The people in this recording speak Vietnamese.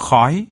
khói.